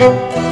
you.